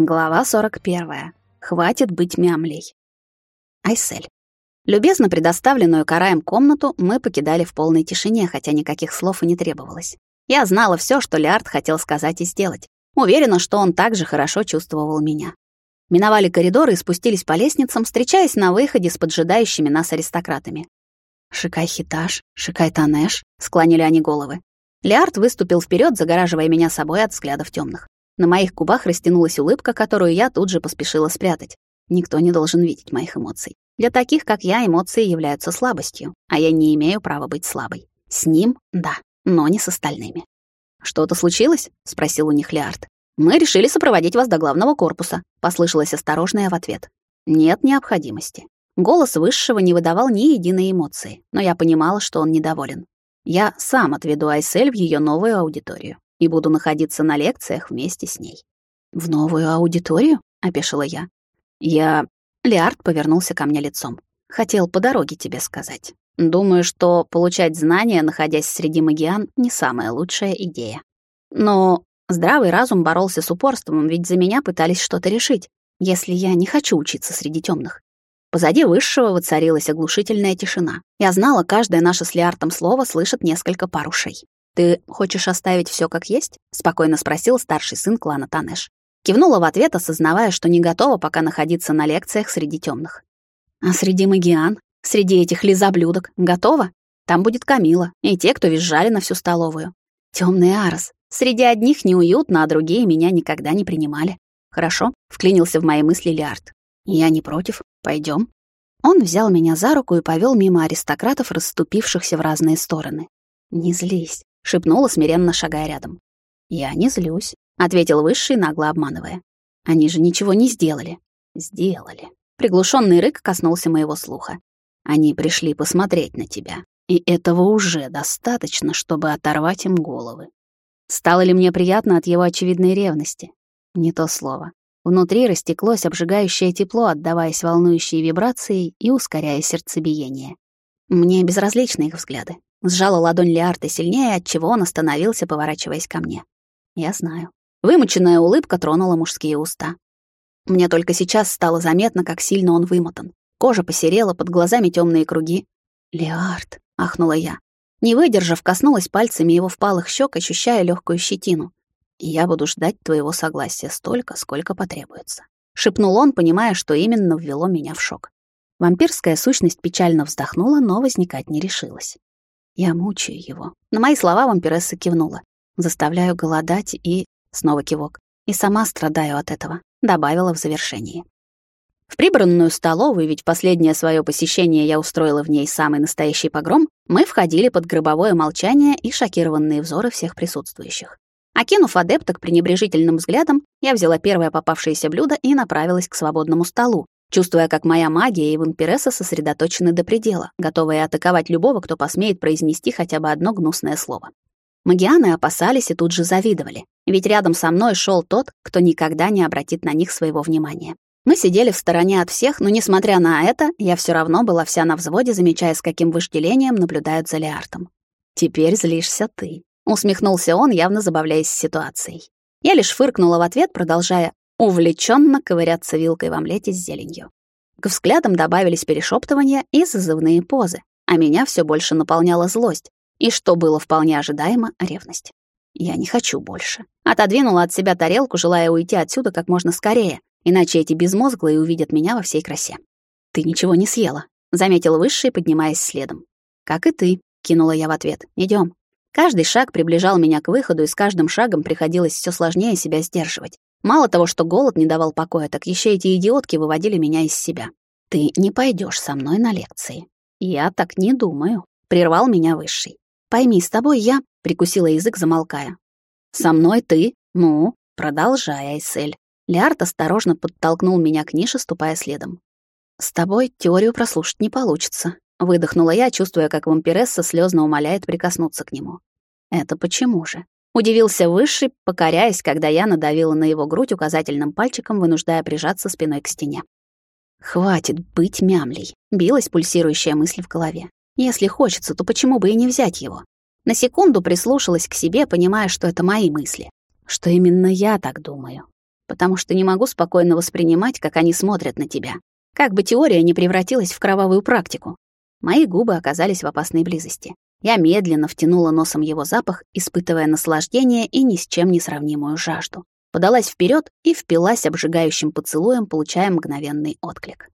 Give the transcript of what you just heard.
Глава 41. Хватит быть мямлей. Айсель. Любезно предоставленную Караем комнату мы покидали в полной тишине, хотя никаких слов и не требовалось. Я знала все, что Лиард хотел сказать и сделать. Уверена, что он также хорошо чувствовал меня. Миновали коридоры и спустились по лестницам, встречаясь на выходе с поджидающими нас аристократами. «Шикай-хитаж, шикай-танеш», — склонили они головы. Лиард выступил вперед, загораживая меня собой от взглядов темных. На моих губах растянулась улыбка, которую я тут же поспешила спрятать. Никто не должен видеть моих эмоций. Для таких, как я, эмоции являются слабостью, а я не имею права быть слабой. С ним — да, но не с остальными. «Что-то случилось?» — спросил у них Лиард. «Мы решили сопроводить вас до главного корпуса», — послышалось осторожное в ответ. «Нет необходимости». Голос Высшего не выдавал ни единой эмоции, но я понимала, что он недоволен. Я сам отведу Айсель в ее новую аудиторию и буду находиться на лекциях вместе с ней. «В новую аудиторию?» — опешила я. «Я...» — Лиард повернулся ко мне лицом. «Хотел по дороге тебе сказать. Думаю, что получать знания, находясь среди магиан, не самая лучшая идея. Но здравый разум боролся с упорством, ведь за меня пытались что-то решить, если я не хочу учиться среди темных. Позади высшего воцарилась оглушительная тишина. Я знала, каждое наше с Лиартом слово слышит несколько пар ушей. «Ты хочешь оставить все как есть?» — спокойно спросил старший сын клана Танеш. Кивнула в ответ, осознавая, что не готова пока находиться на лекциях среди темных. «А среди магиан? Среди этих лизоблюдок? Готова? Там будет Камила и те, кто визжали на всю столовую. Темный Арос. Среди одних неуютно, а другие меня никогда не принимали. Хорошо?» — вклинился в мои мысли Лиард. «Я не против. Пойдем. Он взял меня за руку и повел мимо аристократов, расступившихся в разные стороны. «Не злись», шепнула, смиренно шагая рядом. «Я не злюсь», — ответил Высший, нагло обманывая. «Они же ничего не сделали». «Сделали». Приглушенный рык коснулся моего слуха. «Они пришли посмотреть на тебя, и этого уже достаточно, чтобы оторвать им головы». Стало ли мне приятно от его очевидной ревности? Не то слово. Внутри растеклось обжигающее тепло, отдаваясь волнующей вибрации и ускоряя сердцебиение. Мне безразличны их взгляды. Сжала ладонь Лиарты сильнее, отчего он остановился, поворачиваясь ко мне. Я знаю. Вымученная улыбка тронула мужские уста. Мне только сейчас стало заметно, как сильно он вымотан. Кожа посерела, под глазами темные круги. «Лиард», — ахнула я. Не выдержав, коснулась пальцами его впалых щек, ощущая легкую щетину. «Я буду ждать твоего согласия столько, сколько потребуется», — шепнул он, понимая, что именно ввело меня в шок. Вампирская сущность печально вздохнула, но возникать не решилась. Я мучаю его. На мои слова вампиресса кивнула. Заставляю голодать и... Снова кивок. И сама страдаю от этого. Добавила в завершении. В прибранную столовую, ведь последнее свое посещение я устроила в ней самый настоящий погром, мы входили под гробовое молчание и шокированные взоры всех присутствующих. Окинув адепток пренебрежительным взглядом, я взяла первое попавшееся блюдо и направилась к свободному столу, чувствуя, как моя магия и вампиресса сосредоточены до предела, готовые атаковать любого, кто посмеет произнести хотя бы одно гнусное слово. Магианы опасались и тут же завидовали, ведь рядом со мной шел тот, кто никогда не обратит на них своего внимания. Мы сидели в стороне от всех, но, несмотря на это, я все равно была вся на взводе, замечая, с каким вожделением наблюдают за Леартом. «Теперь злишься ты», — усмехнулся он, явно забавляясь ситуацией. Я лишь фыркнула в ответ, продолжая увлеченно ковыряться вилкой в омлете с зеленью. К взглядам добавились перешептывания и зазывные позы, а меня все больше наполняла злость, и, что было вполне ожидаемо, ревность. Я не хочу больше. Отодвинула от себя тарелку, желая уйти отсюда как можно скорее, иначе эти безмозглые увидят меня во всей красе. «Ты ничего не съела», — заметил Высший, поднимаясь следом. «Как и ты», — кинула я в ответ. Идем. Каждый шаг приближал меня к выходу, и с каждым шагом приходилось все сложнее себя сдерживать. Мало того, что голод не давал покоя, так еще эти идиотки выводили меня из себя. Ты не пойдешь со мной на лекции. Я так не думаю, прервал меня высший. Пойми, с тобой я, прикусила язык, замолкая. Со мной ты? Ну, продолжай, Айсель. Лиард осторожно подтолкнул меня к нише, ступая следом. С тобой теорию прослушать не получится, выдохнула я, чувствуя, как вампиресса слезно умоляет прикоснуться к нему. Это почему же? Удивился Высший, покоряясь, когда я надавила на его грудь указательным пальчиком, вынуждая прижаться спиной к стене. «Хватит быть мямлей», — билась пульсирующая мысль в голове. «Если хочется, то почему бы и не взять его?» На секунду прислушалась к себе, понимая, что это мои мысли. Что именно я так думаю. потому что не могу спокойно воспринимать, как они смотрят на тебя. Как бы теория не превратилась в кровавую практику. Мои губы оказались в опасной близости. Я медленно втянула носом его запах, испытывая наслаждение и ни с чем не сравнимую жажду. Подалась вперед и впилась обжигающим поцелуем, получая мгновенный отклик.